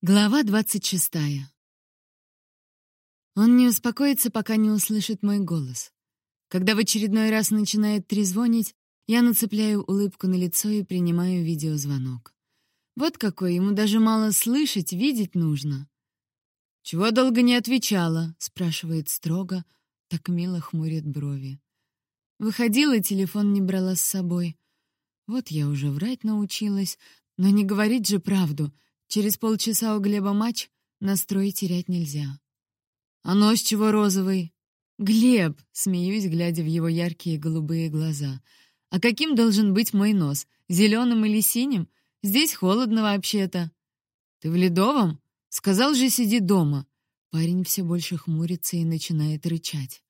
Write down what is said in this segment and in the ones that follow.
Глава двадцать шестая. Он не успокоится, пока не услышит мой голос. Когда в очередной раз начинает трезвонить, я нацепляю улыбку на лицо и принимаю видеозвонок. Вот какой, ему даже мало слышать, видеть нужно. «Чего долго не отвечала?» — спрашивает строго, так мило хмурит брови. Выходила, телефон не брала с собой. Вот я уже врать научилась, но не говорить же правду — Через полчаса у Глеба матч, настрой терять нельзя. «А нос чего розовый?» «Глеб!» — смеюсь, глядя в его яркие голубые глаза. «А каким должен быть мой нос? Зеленым или синим? Здесь холодно вообще-то». «Ты в Ледовом? Сказал же, сиди дома». Парень все больше хмурится и начинает рычать.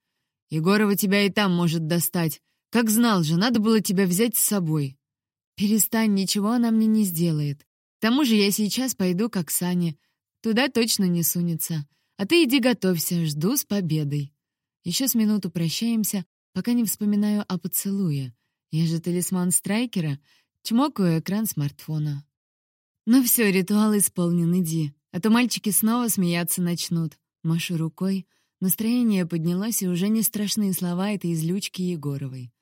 «Егорова тебя и там может достать. Как знал же, надо было тебя взять с собой». «Перестань, ничего она мне не сделает. К тому же я сейчас пойду к Оксане. Туда точно не сунется. А ты иди готовься, жду с победой. Еще с минуту прощаемся, пока не вспоминаю о поцелуе. Я же талисман страйкера. Чмокаю экран смартфона. Ну все, ритуал исполнен, иди. А то мальчики снова смеяться начнут. Машу рукой. Настроение поднялось, и уже не страшные слова этой излючки Егоровой.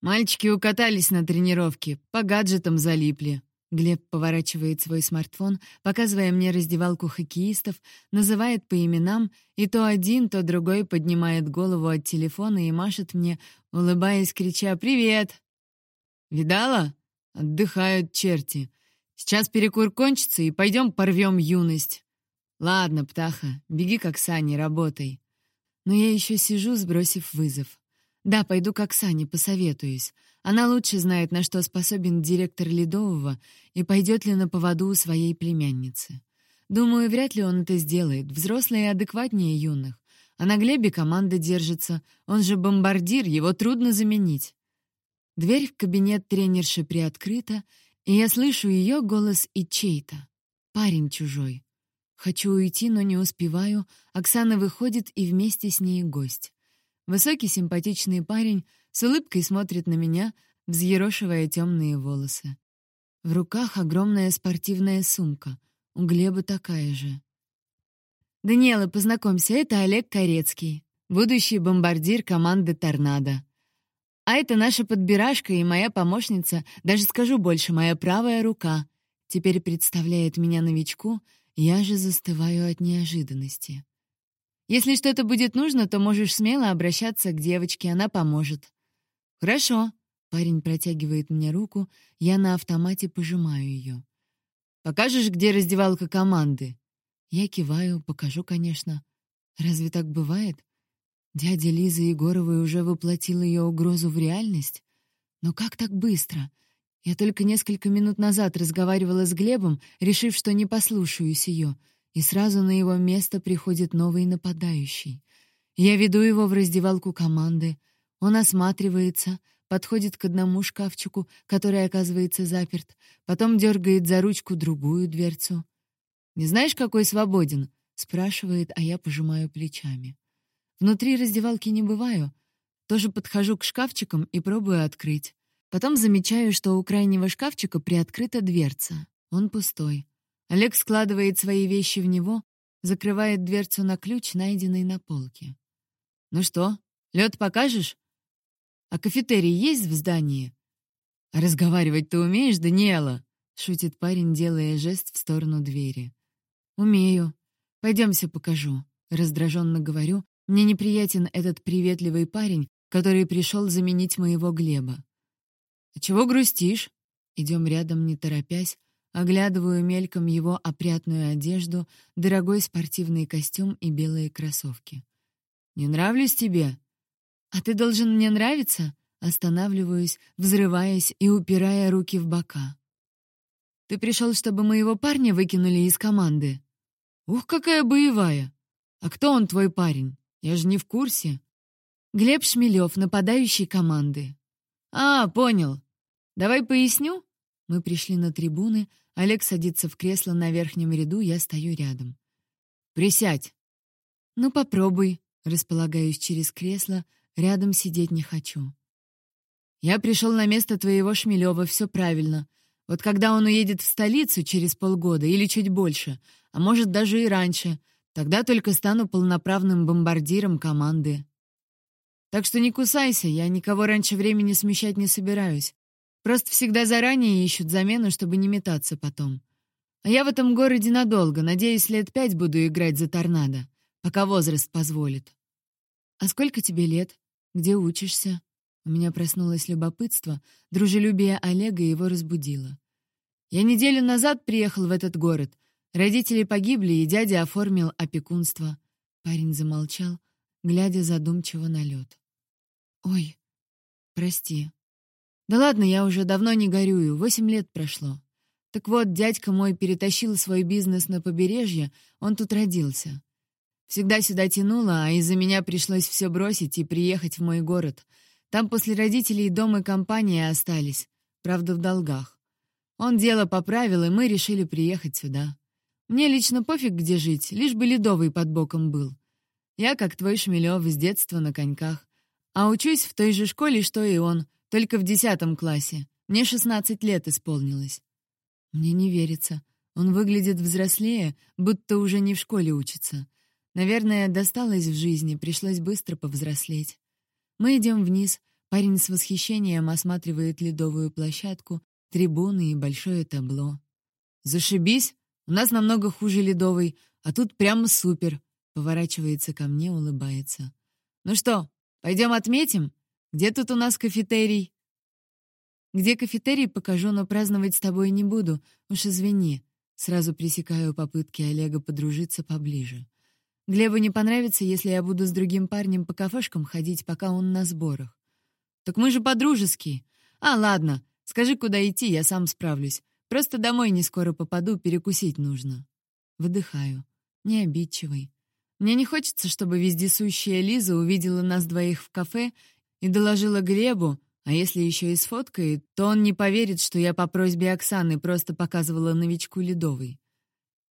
Мальчики укатались на тренировке, по гаджетам залипли. Глеб поворачивает свой смартфон, показывая мне раздевалку хоккеистов, называет по именам, и то один, то другой поднимает голову от телефона и машет мне, улыбаясь, крича «Привет!». «Видала? Отдыхают черти. Сейчас перекур кончится, и пойдем порвем юность. Ладно, птаха, беги к Оксане, работай». Но я еще сижу, сбросив вызов. Да, пойду к Оксане, посоветуюсь. Она лучше знает, на что способен директор Ледового и пойдет ли на поводу у своей племянницы. Думаю, вряд ли он это сделает. Взрослые адекватнее юных. А на Глебе команда держится. Он же бомбардир, его трудно заменить. Дверь в кабинет тренерши приоткрыта, и я слышу ее голос и чей-то. Парень чужой. Хочу уйти, но не успеваю. Оксана выходит, и вместе с ней гость. Высокий симпатичный парень с улыбкой смотрит на меня, взъерошивая темные волосы. В руках огромная спортивная сумка. У Глеба такая же. «Даниэла, познакомься, это Олег Корецкий, будущий бомбардир команды «Торнадо». А это наша подбирашка и моя помощница, даже скажу больше, моя правая рука. Теперь представляет меня новичку, я же застываю от неожиданности. Если что-то будет нужно, то можешь смело обращаться к девочке, она поможет». «Хорошо». Парень протягивает мне руку, я на автомате пожимаю ее. «Покажешь, где раздевалка команды?» Я киваю, покажу, конечно. Разве так бывает? Дядя Лиза Егоровой уже воплотил ее угрозу в реальность? Но как так быстро? Я только несколько минут назад разговаривала с Глебом, решив, что не послушаюсь ее — и сразу на его место приходит новый нападающий. Я веду его в раздевалку команды. Он осматривается, подходит к одному шкафчику, который оказывается заперт, потом дергает за ручку другую дверцу. «Не знаешь, какой свободен?» — спрашивает, а я пожимаю плечами. Внутри раздевалки не бываю. Тоже подхожу к шкафчикам и пробую открыть. Потом замечаю, что у крайнего шкафчика приоткрыта дверца. Он пустой. Олег складывает свои вещи в него, закрывает дверцу на ключ, найденный на полке. «Ну что, лед покажешь? А кафетерий есть в здании?» «А разговаривать ты умеешь, Даниэла?» — шутит парень, делая жест в сторону двери. «Умею. Пойдемся покажу», — раздраженно говорю. «Мне неприятен этот приветливый парень, который пришел заменить моего Глеба». «А чего грустишь?» Идем рядом, не торопясь, Оглядываю мельком его опрятную одежду, дорогой спортивный костюм и белые кроссовки. «Не нравлюсь тебе?» «А ты должен мне нравиться?» Останавливаюсь, взрываясь и упирая руки в бока. «Ты пришел, чтобы моего парня выкинули из команды?» «Ух, какая боевая! А кто он, твой парень? Я же не в курсе». «Глеб Шмелев, нападающий команды». «А, понял. Давай поясню?» Мы пришли на трибуны, Олег садится в кресло на верхнем ряду, я стою рядом. «Присядь!» «Ну, попробуй», — располагаюсь через кресло, рядом сидеть не хочу. «Я пришел на место твоего Шмелева, все правильно. Вот когда он уедет в столицу через полгода или чуть больше, а может даже и раньше, тогда только стану полноправным бомбардиром команды. Так что не кусайся, я никого раньше времени смещать не собираюсь. Просто всегда заранее ищут замену, чтобы не метаться потом. А я в этом городе надолго, надеюсь, лет пять буду играть за торнадо, пока возраст позволит. А сколько тебе лет? Где учишься? У меня проснулось любопытство, дружелюбие Олега его разбудило. Я неделю назад приехал в этот город. Родители погибли, и дядя оформил опекунство. Парень замолчал, глядя задумчиво на лед. «Ой, прости. Да ладно, я уже давно не горюю, восемь лет прошло. Так вот, дядька мой перетащил свой бизнес на побережье, он тут родился. Всегда сюда тянуло, а из-за меня пришлось все бросить и приехать в мой город — там после родителей дом и компания остались, правда, в долгах. Он дело поправил, и мы решили приехать сюда. Мне лично пофиг, где жить, лишь бы Ледовый под боком был. Я, как твой Шмелев, с детства на коньках. А учусь в той же школе, что и он, только в десятом классе. Мне 16 лет исполнилось. Мне не верится. Он выглядит взрослее, будто уже не в школе учится. Наверное, досталось в жизни, пришлось быстро повзрослеть. Мы идем вниз. Парень с восхищением осматривает ледовую площадку, трибуны и большое табло. «Зашибись! У нас намного хуже ледовой, а тут прямо супер!» Поворачивается ко мне, улыбается. «Ну что, пойдем отметим? Где тут у нас кафетерий?» «Где кафетерий, покажу, но праздновать с тобой не буду. Уж извини». Сразу пресекаю попытки Олега подружиться поближе. Глебу не понравится, если я буду с другим парнем по кафешкам ходить, пока он на сборах. Так мы же по-дружески. А, ладно, скажи, куда идти, я сам справлюсь. Просто домой не скоро попаду, перекусить нужно. Выдыхаю. Не обидчивый. Мне не хочется, чтобы вездесущая Лиза увидела нас двоих в кафе и доложила Глебу, а если еще и сфоткает, то он не поверит, что я по просьбе Оксаны просто показывала новичку Ледовой.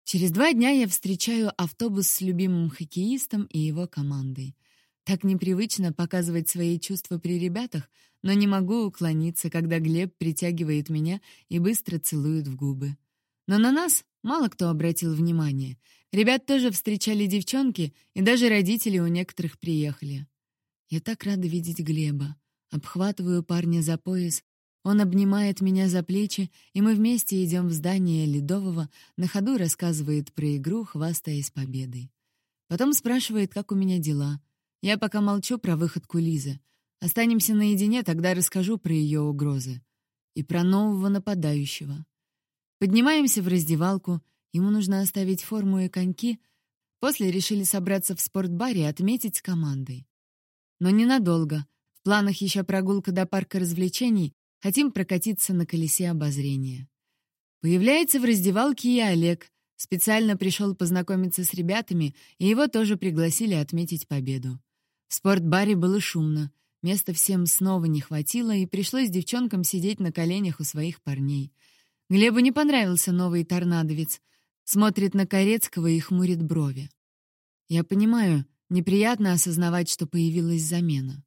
Через два дня я встречаю автобус с любимым хоккеистом и его командой. Так непривычно показывать свои чувства при ребятах, но не могу уклониться, когда Глеб притягивает меня и быстро целует в губы. Но на нас мало кто обратил внимание. Ребят тоже встречали девчонки, и даже родители у некоторых приехали. Я так рада видеть Глеба. Обхватываю парня за пояс, он обнимает меня за плечи, и мы вместе идем в здание Ледового, на ходу рассказывает про игру, хвастаясь победой. Потом спрашивает, как у меня дела. Я пока молчу про выходку Лизы. Останемся наедине, тогда расскажу про ее угрозы. И про нового нападающего. Поднимаемся в раздевалку, ему нужно оставить форму и коньки. После решили собраться в спортбаре и отметить с командой. Но ненадолго. В планах еще прогулка до парка развлечений, Хотим прокатиться на колесе обозрения. Появляется в раздевалке и Олег. Специально пришел познакомиться с ребятами, и его тоже пригласили отметить победу. В спортбаре было шумно. Места всем снова не хватило, и пришлось девчонкам сидеть на коленях у своих парней. Глебу не понравился новый торнадовец. Смотрит на Корецкого и хмурит брови. Я понимаю, неприятно осознавать, что появилась замена.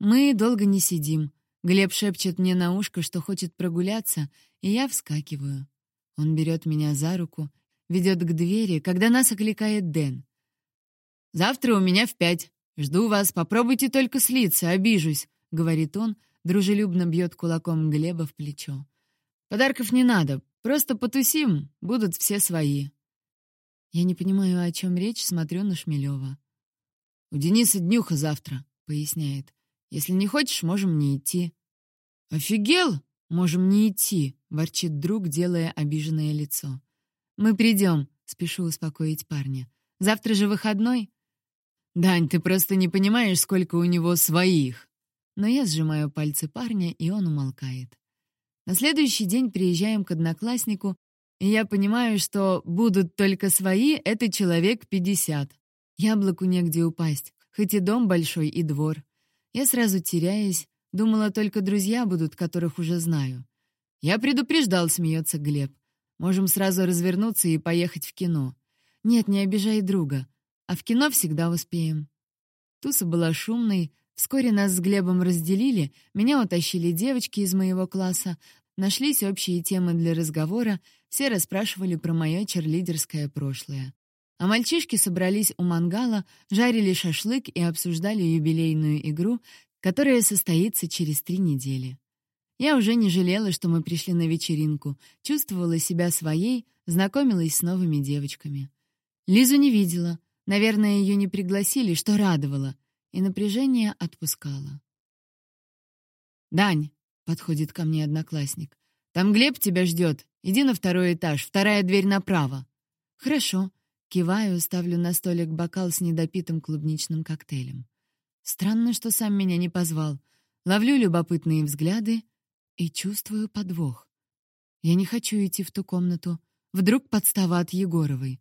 Мы долго не сидим. Глеб шепчет мне на ушко, что хочет прогуляться, и я вскакиваю. Он берет меня за руку, ведет к двери, когда нас окликает Дэн. «Завтра у меня в пять. Жду вас, попробуйте только слиться, обижусь», — говорит он, дружелюбно бьет кулаком Глеба в плечо. «Подарков не надо, просто потусим, будут все свои». Я не понимаю, о чем речь, смотрю на Шмелева. «У Дениса днюха завтра», — поясняет. Если не хочешь, можем не идти». «Офигел? Можем не идти», — ворчит друг, делая обиженное лицо. «Мы придем», — спешу успокоить парня. «Завтра же выходной». «Дань, ты просто не понимаешь, сколько у него своих». Но я сжимаю пальцы парня, и он умолкает. На следующий день приезжаем к однокласснику, я понимаю, что будут только свои — это человек пятьдесят. Яблоку негде упасть, хоть и дом большой, и двор. Я сразу теряюсь, думала, только друзья будут, которых уже знаю. Я предупреждал, смеется Глеб. Можем сразу развернуться и поехать в кино. Нет, не обижай друга. А в кино всегда успеем. Туса была шумной, вскоре нас с Глебом разделили, меня утащили девочки из моего класса, Нашлись общие темы для разговора, все расспрашивали про мое черлидерское прошлое. А мальчишки собрались у мангала, жарили шашлык и обсуждали юбилейную игру, которая состоится через три недели. Я уже не жалела, что мы пришли на вечеринку, чувствовала себя своей, знакомилась с новыми девочками. Лизу не видела, наверное, ее не пригласили, что радовало, и напряжение отпускало. «Дань», — подходит ко мне одноклассник, — «там Глеб тебя ждет. Иди на второй этаж, вторая дверь направо». «Хорошо», — киваю, ставлю на столик бокал с недопитым клубничным коктейлем. Странно, что сам меня не позвал. Ловлю любопытные взгляды и чувствую подвох. Я не хочу идти в ту комнату. Вдруг подстава от Егоровой.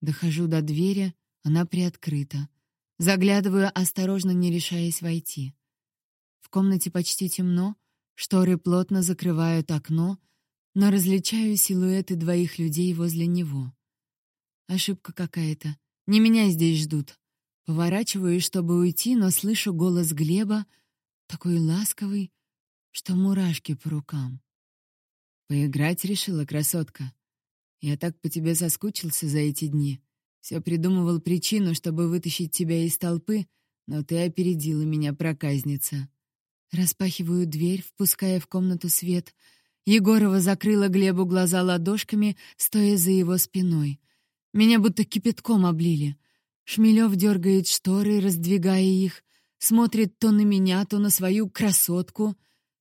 Дохожу до двери, она приоткрыта. Заглядываю, осторожно не решаясь войти. В комнате почти темно, шторы плотно закрывают окно, но различаю силуэты двоих людей возле него. Ошибка какая-то. Не меня здесь ждут. Поворачиваюсь, чтобы уйти, но слышу голос Глеба, такой ласковый, что мурашки по рукам. «Поиграть решила, красотка. Я так по тебе соскучился за эти дни. Все придумывал причину, чтобы вытащить тебя из толпы, но ты опередила меня, проказница. Распахиваю дверь, впуская в комнату свет. Егорова закрыла Глебу глаза ладошками, стоя за его спиной. Меня будто кипятком облили. Шмелев дергает шторы, раздвигая их, смотрит то на меня, то на свою красотку.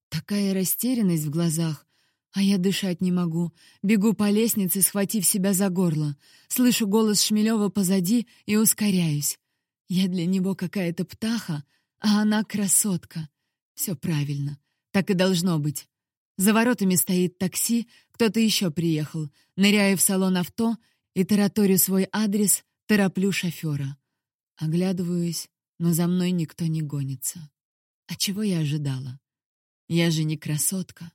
Такая растерянность в глазах, а я дышать не могу. Бегу по лестнице, схватив себя за горло. Слышу голос Шмелева позади и ускоряюсь. Я для него какая-то птаха, а она красотка. Все правильно. Так и должно быть. За воротами стоит такси, кто-то еще приехал. Ныряю в салон авто и тараторю свой адрес, тороплю шофера. Оглядываюсь, но за мной никто не гонится. А чего я ожидала? Я же не красотка.